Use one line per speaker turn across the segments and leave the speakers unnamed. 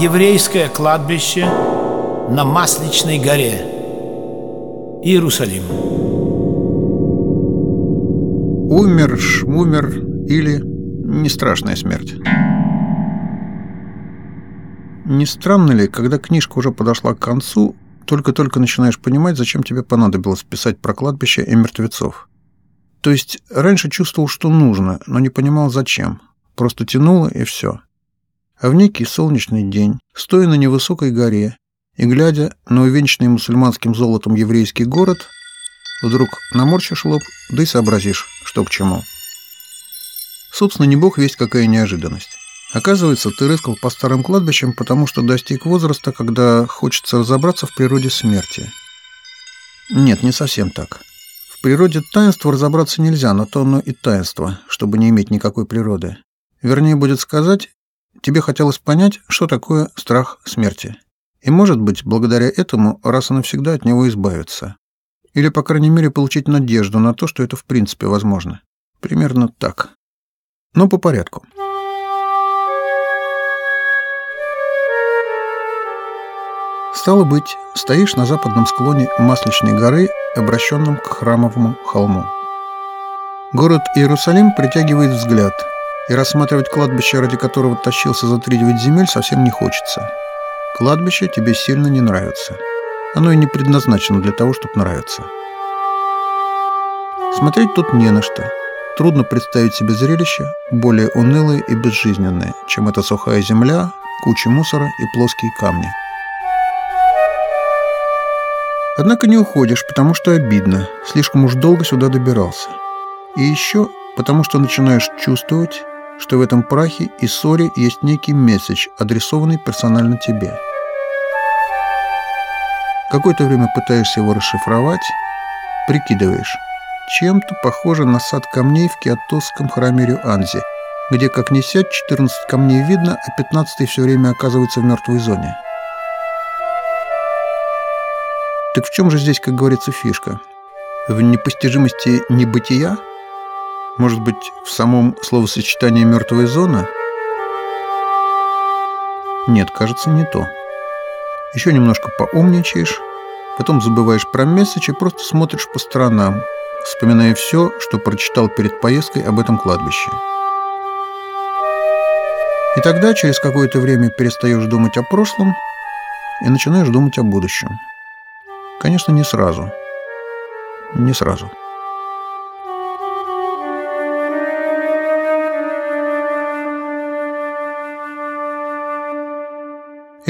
еврейское кладбище на Масличной горе, Иерусалим.
Умер, шмумер или не страшная смерть. Не странно ли, когда книжка уже подошла к концу, только-только начинаешь понимать, зачем тебе понадобилось писать про кладбище и мертвецов? То есть раньше чувствовал, что нужно, но не понимал, зачем. Просто тянуло, и все. А в некий солнечный день, стоя на невысокой горе и глядя на увенчанный мусульманским золотом еврейский город, вдруг наморщишь лоб, да и сообразишь, что к чему. Собственно, не бог весть какая неожиданность. Оказывается, ты рыскал по старым кладбищам, потому что достиг возраста, когда хочется разобраться в природе смерти. Нет, не совсем так. В природе таинства разобраться нельзя, но то оно и таинство, чтобы не иметь никакой природы. Вернее, будет сказать, тебе хотелось понять, что такое страх смерти. И, может быть, благодаря этому раз и навсегда от него избавиться. Или, по крайней мере, получить надежду на то, что это в принципе возможно. Примерно так. Но по порядку. Стало быть, стоишь на западном склоне Масличной горы, обращенном к храмовому холму. Город Иерусалим притягивает взгляд, и рассматривать кладбище, ради которого тащился за три девять земель, совсем не хочется. Кладбище тебе сильно не нравится. Оно и не предназначено для того, чтобы нравиться. Смотреть тут не на что. Трудно представить себе зрелище более унылое и безжизненное, чем эта сухая земля, куча мусора и плоские камни. Однако не уходишь, потому что обидно, слишком уж долго сюда добирался. И еще потому что начинаешь чувствовать, что в этом прахе и ссоре есть некий месседж, адресованный персонально тебе. Какое-то время пытаешься его расшифровать, прикидываешь, чем-то похоже на сад камней в киотосском храме Рюанзи, где, как ни сядь, 14 камней видно, а 15 все время оказывается в мертвой зоне. Так в чем же здесь, как говорится, фишка? В непостижимости небытия? Может быть, в самом словосочетании «мертвая зона»? Нет, кажется, не то. Еще немножко поумничаешь, потом забываешь про месседж и просто смотришь по сторонам, вспоминая все, что прочитал перед поездкой об этом кладбище. И тогда через какое-то время перестаешь думать о прошлом и начинаешь думать о будущем. Конечно, не сразу. Не сразу.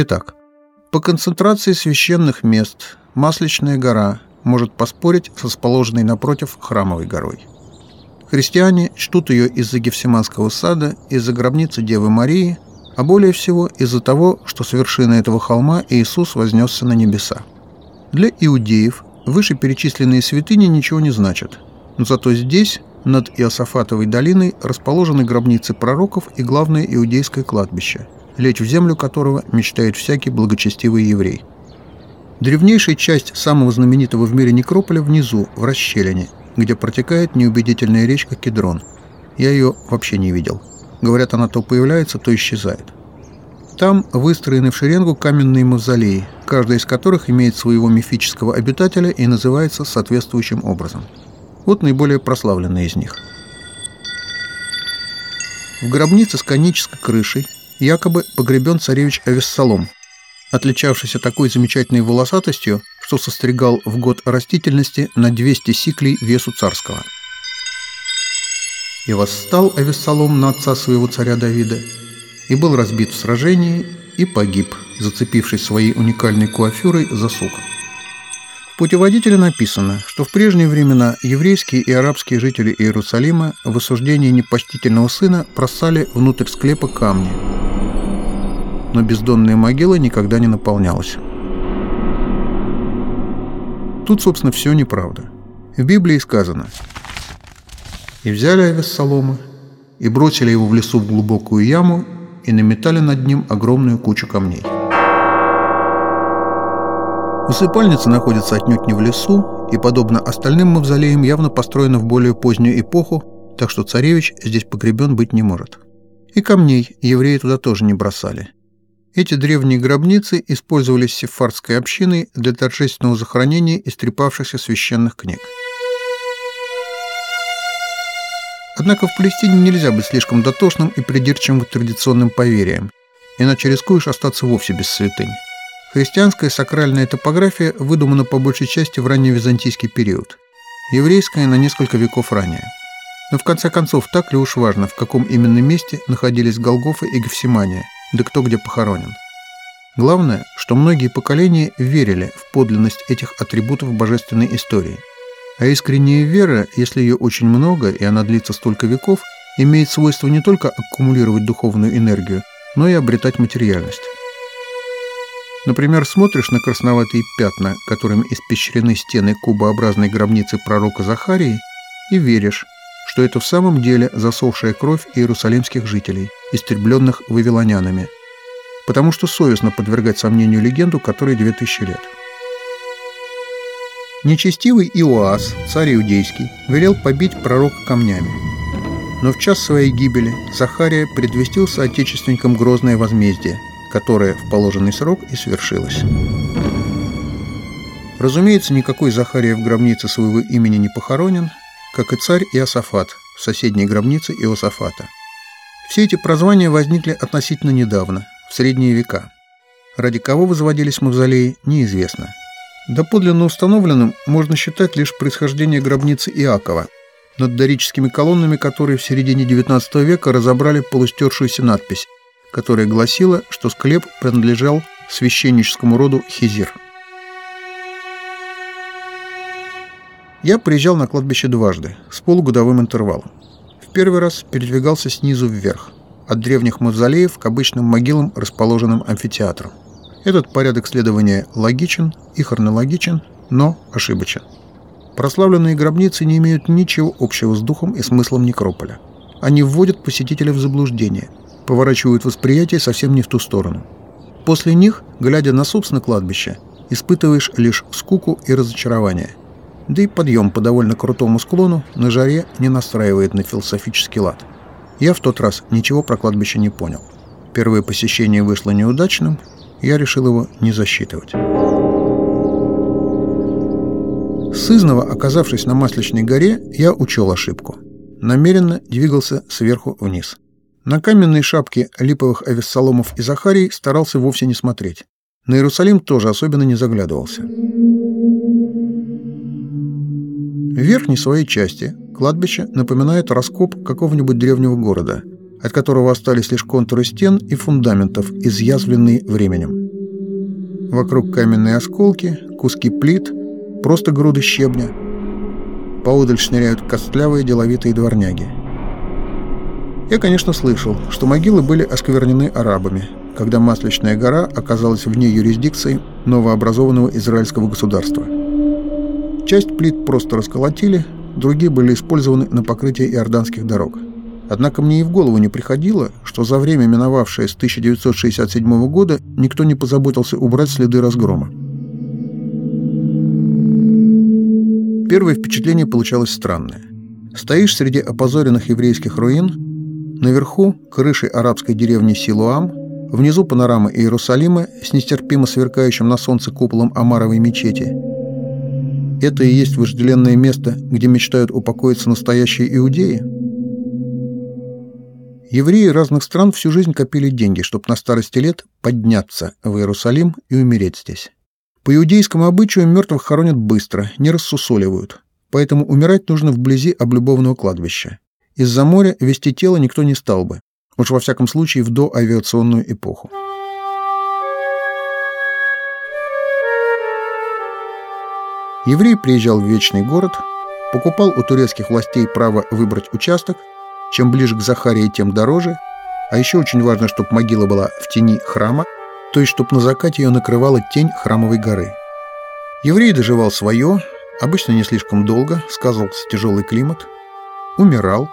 Итак, по концентрации священных мест Масличная гора может поспорить с расположенной напротив храмовой горой. Христиане чтут ее из-за Гефсиманского сада, из-за гробницы Девы Марии, а более всего из-за того, что с вершины этого холма Иисус вознесся на небеса. Для иудеев вышеперечисленные святыни ничего не значат, но зато здесь, над Иосафатовой долиной, расположены гробницы пророков и главное иудейское кладбище – лечь в землю которого мечтает всякий благочестивый еврей. Древнейшая часть самого знаменитого в мире некрополя внизу, в расщелине, где протекает неубедительная речка Кедрон. Я ее вообще не видел. Говорят, она то появляется, то исчезает. Там выстроены в шеренгу каменные мавзолеи, каждый из которых имеет своего мифического обитателя и называется соответствующим образом. Вот наиболее прославленный из них. В гробнице с конической крышей якобы погребен царевич Авессалом, отличавшийся такой замечательной волосатостью, что состригал в год растительности на 200 сиклей весу царского. И восстал Авессалом на отца своего царя Давида, и был разбит в сражении, и погиб, зацепившись своей уникальной куафюрой за сук. Путеводителе написано, что в прежние времена еврейские и арабские жители Иерусалима в осуждении непочтительного сына бросали внутрь склепа камни – но бездонная могила никогда не наполнялась. Тут, собственно, все неправда. В Библии сказано «И взяли овес соломы, и бросили его в лесу в глубокую яму, и наметали над ним огромную кучу камней». Усыпальница находится отнюдь не в лесу, и, подобно остальным мавзолеям, явно построена в более позднюю эпоху, так что царевич здесь погребен быть не может. И камней евреи туда тоже не бросали. Эти древние гробницы использовались сефардской общиной для торжественного захоронения истрепавшихся священных книг. Однако в Палестине нельзя быть слишком дотошным и придирчивым к традиционным поверьям, иначе рискуешь остаться вовсе без святынь. Христианская сакральная топография выдумана по большей части в ранневизантийский период, еврейская на несколько веков ранее. Но в конце концов, так ли уж важно, в каком именно месте находились Голгофа и Гефсимания, да кто где похоронен. Главное, что многие поколения верили в подлинность этих атрибутов божественной истории – а искренняя вера, если ее очень много и она длится столько веков, имеет свойство не только аккумулировать духовную энергию, но и обретать материальность. Например, смотришь на красноватые пятна, которыми испещрены стены кубообразной гробницы пророка Захарии, и веришь, что это в самом деле засохшая кровь иерусалимских жителей, истребленных вавилонянами, потому что совестно подвергать сомнению легенду, которой 2000 лет. Нечестивый Иоас, царь иудейский, велел побить пророка камнями. Но в час своей гибели Захария предвестил соотечественникам грозное возмездие, которое в положенный срок и свершилось. Разумеется, никакой Захария в гробнице своего имени не похоронен, как и царь Иосафат в соседней гробнице Иосафата. Все эти прозвания возникли относительно недавно, в средние века. Ради кого возводились мавзолеи, неизвестно – Доподлинно установленным можно считать лишь происхождение гробницы Иакова, над дорическими колоннами которые в середине XIX века разобрали полустершуюся надпись, которая гласила, что склеп принадлежал священническому роду Хизир. Я приезжал на кладбище дважды, с полугодовым интервалом. В первый раз передвигался снизу вверх, от древних мавзолеев к обычным могилам, расположенным амфитеатром. Этот порядок следования логичен и хронологичен, но ошибочен. Прославленные гробницы не имеют ничего общего с духом и смыслом некрополя. Они вводят посетителя в заблуждение, поворачивают восприятие совсем не в ту сторону. После них, глядя на собственное кладбище, испытываешь лишь скуку и разочарование. Да и подъем по довольно крутому склону на жаре не настраивает на философический лад. Я в тот раз ничего про кладбище не понял. Первое посещение вышло неудачным, я решил его не засчитывать. Сызново, оказавшись на Масличной горе, я учел ошибку. Намеренно двигался сверху вниз. На каменные шапки липовых авессоломов и Захарий старался вовсе не смотреть. На Иерусалим тоже особенно не заглядывался. В верхней своей части кладбище напоминает раскоп какого-нибудь древнего города – от которого остались лишь контуры стен и фундаментов, изъязвленные временем. Вокруг каменные осколки, куски плит, просто груды щебня. Поодаль шныряют костлявые деловитые дворняги. Я, конечно, слышал, что могилы были осквернены арабами, когда Масличная гора оказалась вне юрисдикции новообразованного израильского государства. Часть плит просто расколотили, другие были использованы на покрытие иорданских дорог. Однако мне и в голову не приходило, что за время, миновавшее с 1967 года, никто не позаботился убрать следы разгрома. Первое впечатление получалось странное. Стоишь среди опозоренных еврейских руин, наверху крыши арабской деревни Силуам, внизу панорама Иерусалима с нестерпимо сверкающим на солнце куполом Амаровой мечети. Это и есть вожделенное место, где мечтают упокоиться настоящие иудеи – Евреи разных стран всю жизнь копили деньги, чтобы на старости лет подняться в Иерусалим и умереть здесь. По иудейскому обычаю мертвых хоронят быстро, не рассусоливают. Поэтому умирать нужно вблизи облюбованного кладбища. Из-за моря вести тело никто не стал бы. Уж во всяком случае в доавиационную эпоху. Еврей приезжал в Вечный город, покупал у турецких властей право выбрать участок чем ближе к Захарии, тем дороже. А еще очень важно, чтобы могила была в тени храма, то есть чтобы на закате ее накрывала тень храмовой горы. Еврей доживал свое, обычно не слишком долго, сказывался тяжелый климат, умирал,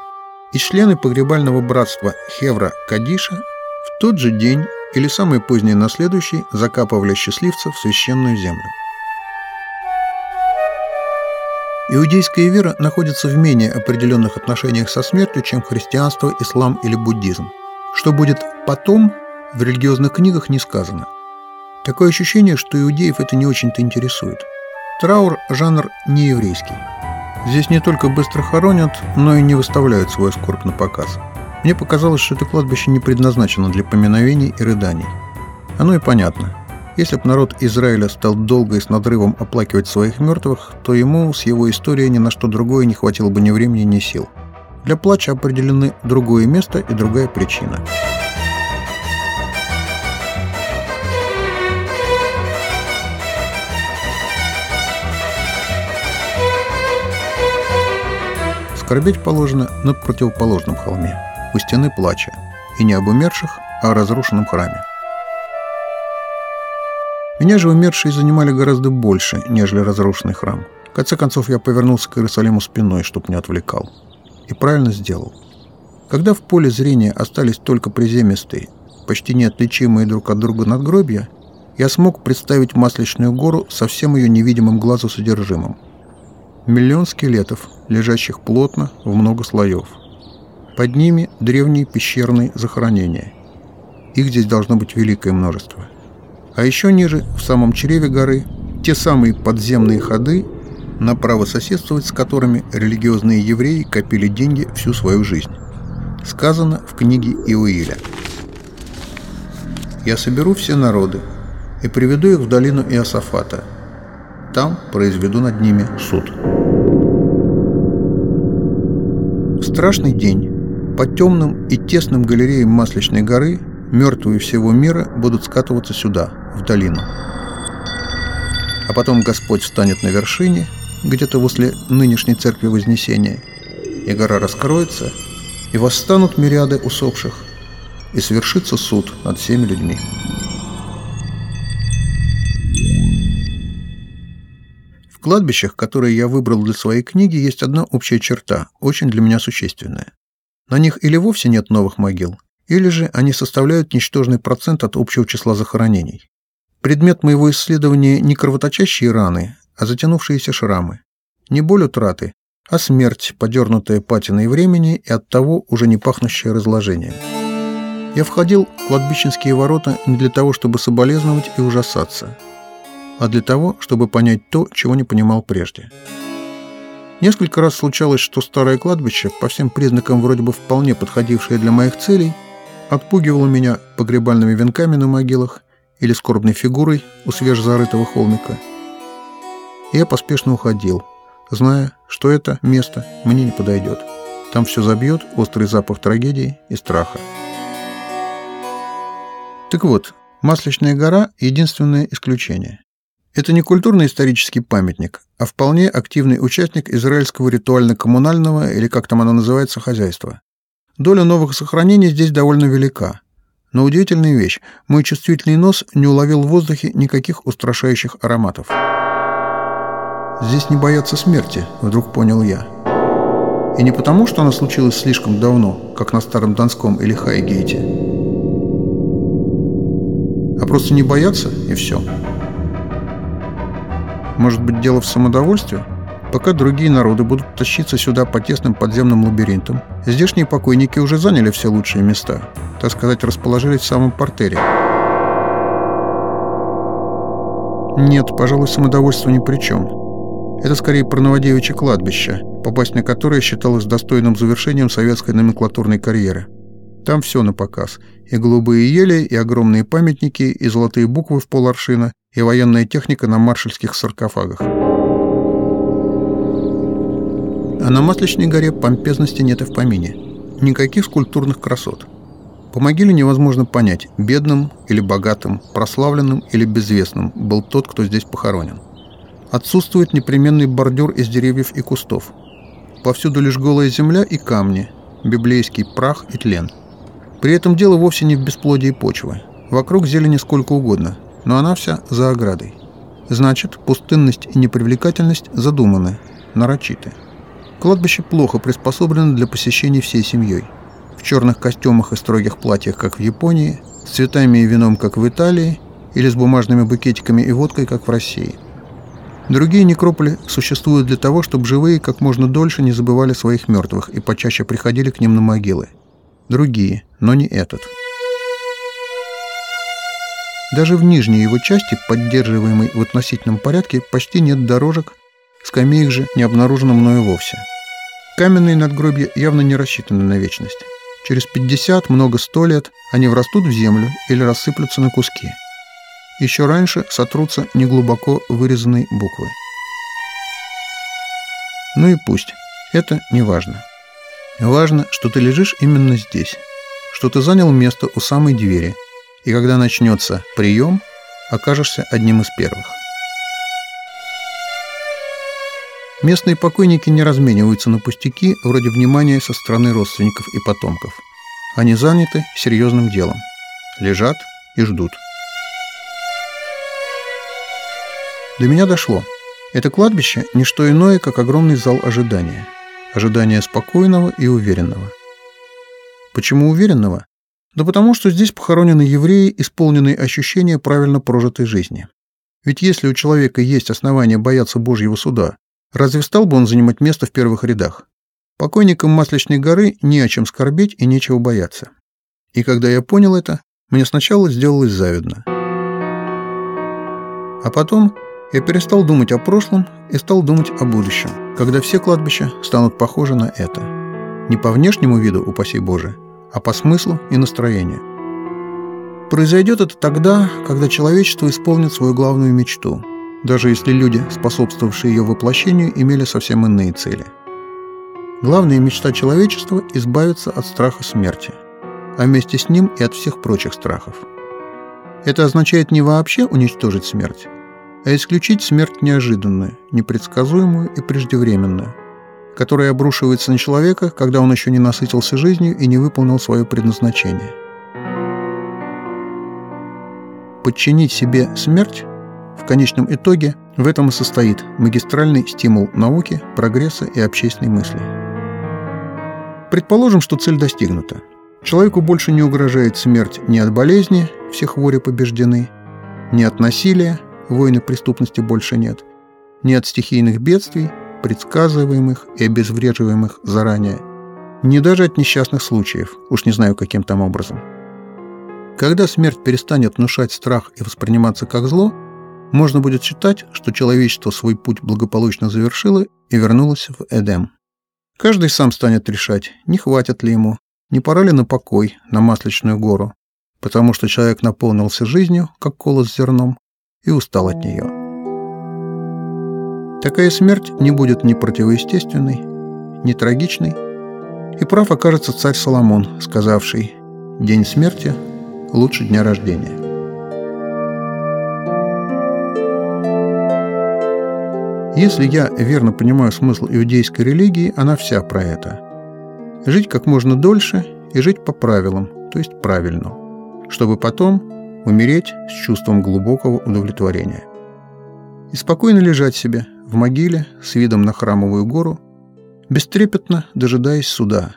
и члены погребального братства Хевра Кадиша в тот же день или самое позднее на следующий закапывали счастливцев в священную землю. Иудейская вера находится в менее определенных отношениях со смертью, чем христианство, ислам или буддизм. Что будет потом, в религиозных книгах не сказано. Такое ощущение, что иудеев это не очень-то интересует. Траур – жанр не еврейский. Здесь не только быстро хоронят, но и не выставляют свой скорбь на показ. Мне показалось, что это кладбище не предназначено для поминовений и рыданий. Оно и понятно. Если бы народ Израиля стал долго и с надрывом оплакивать своих мертвых, то ему с его историей ни на что другое не хватило бы ни времени, ни сил. Для плача определены другое место и другая причина. Скорбеть положено на противоположном холме, у стены плача, и не об умерших, а о разрушенном храме. Меня же умершие занимали гораздо больше, нежели разрушенный храм. В конце концов, я повернулся к Иерусалиму спиной, чтоб не отвлекал. И правильно сделал. Когда в поле зрения остались только приземистые, почти неотличимые друг от друга надгробья, я смог представить Масличную гору со всем ее невидимым глазу содержимым. Миллион скелетов, лежащих плотно в много слоев. Под ними древние пещерные захоронения. Их здесь должно быть великое множество. А еще ниже, в самом чреве горы, те самые подземные ходы, направо соседствовать с которыми религиозные евреи копили деньги всю свою жизнь. Сказано в книге Иоиля. «Я соберу все народы и приведу их в долину Иосафата. Там произведу над ними суд». Страшный день по темным и тесным галереям Масличной горы мертвые всего мира будут скатываться сюда, в долину. А потом Господь встанет на вершине, где-то возле нынешней церкви Вознесения, и гора раскроется, и восстанут мириады усопших, и свершится суд над всеми людьми. Кладбищах, которые я выбрал для своей книги, есть одна общая черта, очень для меня существенная. На них или вовсе нет новых могил, или же они составляют ничтожный процент от общего числа захоронений. Предмет моего исследования не кровоточащие раны, а затянувшиеся шрамы. Не боль утраты, а смерть, подернутая патиной времени и оттого уже не пахнущее разложение. Я входил в кладбищенские ворота не для того, чтобы соболезновать и ужасаться – а для того, чтобы понять то, чего не понимал прежде. Несколько раз случалось, что старое кладбище, по всем признакам вроде бы вполне подходившее для моих целей, отпугивало меня погребальными венками на могилах или скорбной фигурой у свежезарытого холмика. И я поспешно уходил, зная, что это место мне не подойдет. Там все забьет острый запах трагедии и страха. Так вот, Масличная гора – единственное исключение. Это не культурно-исторический памятник, а вполне активный участник израильского ритуально-коммунального, или как там оно называется, хозяйства. Доля новых сохранений здесь довольно велика. Но удивительная вещь, мой чувствительный нос не уловил в воздухе никаких устрашающих ароматов. «Здесь не боятся смерти», — вдруг понял я. И не потому, что она случилась слишком давно, как на Старом Донском или Хайгейте, а просто не боятся, и все. Может быть, дело в самодовольстве? Пока другие народы будут тащиться сюда по тесным подземным лабиринтам, здешние покойники уже заняли все лучшие места, так сказать, расположились в самом портере. Нет, пожалуй, самодовольство ни при чем. Это скорее про Новодевичье кладбище, попасть на которое считалось достойным завершением советской номенклатурной карьеры. Там все на показ. И голубые ели, и огромные памятники, и золотые буквы в поларшина, и военная техника на маршальских саркофагах. А на Масличной горе помпезности нет и в помине. Никаких скульптурных красот. По могиле невозможно понять, бедным или богатым, прославленным или безвестным был тот, кто здесь похоронен. Отсутствует непременный бордюр из деревьев и кустов. Повсюду лишь голая земля и камни, библейский прах и тлен – при этом дело вовсе не в бесплодии почвы. Вокруг зелени сколько угодно, но она вся за оградой. Значит, пустынность и непривлекательность задуманы, нарочиты. Кладбище плохо приспособлено для посещения всей семьей. В черных костюмах и строгих платьях, как в Японии, с цветами и вином, как в Италии, или с бумажными букетиками и водкой, как в России. Другие некрополи существуют для того, чтобы живые как можно дольше не забывали своих мертвых и почаще приходили к ним на могилы другие, но не этот. Даже в нижней его части, поддерживаемой в относительном порядке, почти нет дорожек, скамеек же не обнаружено мною вовсе. Каменные надгробья явно не рассчитаны на вечность. Через 50, много сто лет они врастут в землю или рассыплются на куски. Еще раньше сотрутся неглубоко вырезанной буквой. Ну и пусть. Это не важно. Важно, что ты лежишь именно здесь, что ты занял место у самой двери, и когда начнется прием, окажешься одним из первых. Местные покойники не размениваются на пустяки вроде внимания со стороны родственников и потомков. Они заняты серьезным делом. Лежат и ждут. До меня дошло. Это кладбище – не что иное, как огромный зал ожидания. Ожидания спокойного и уверенного. Почему уверенного? Да потому что здесь похоронены евреи, исполненные ощущения правильно прожитой жизни. Ведь если у человека есть основания бояться Божьего суда, разве стал бы он занимать место в первых рядах? Покойникам Масличной горы не о чем скорбеть и нечего бояться. И когда я понял это, мне сначала сделалось завидно. А потом я перестал думать о прошлом и стал думать о будущем, когда все кладбища станут похожи на это. Не по внешнему виду, упаси Боже, а по смыслу и настроению. Произойдет это тогда, когда человечество исполнит свою главную мечту, даже если люди, способствовавшие ее воплощению, имели совсем иные цели. Главная мечта человечества – избавиться от страха смерти, а вместе с ним и от всех прочих страхов. Это означает не вообще уничтожить смерть, а исключить смерть неожиданную, непредсказуемую и преждевременную, которая обрушивается на человека, когда он еще не насытился жизнью и не выполнил свое предназначение. Подчинить себе смерть в конечном итоге в этом и состоит магистральный стимул науки, прогресса и общественной мысли. Предположим, что цель достигнута. Человеку больше не угрожает смерть ни от болезни, все хвори побеждены, ни от насилия, войны преступности больше нет, ни от стихийных бедствий, предсказываемых и обезвреживаемых заранее, ни даже от несчастных случаев, уж не знаю каким там образом. Когда смерть перестанет внушать страх и восприниматься как зло, можно будет считать, что человечество свой путь благополучно завершило и вернулось в Эдем. Каждый сам станет решать, не хватит ли ему, не пора ли на покой, на Масличную гору, потому что человек наполнился жизнью, как колос с зерном, и устал от нее. Такая смерть не будет ни противоестественной, ни трагичной, и прав окажется царь Соломон, сказавший «День смерти лучше дня рождения». Если я верно понимаю смысл иудейской религии, она вся про это. Жить как можно дольше и жить по правилам, то есть правильно, чтобы потом умереть с чувством глубокого удовлетворения. И спокойно лежать себе в могиле с видом на храмовую гору, бестрепетно дожидаясь суда.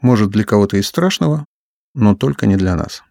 Может, для кого-то и страшного, но только не для нас.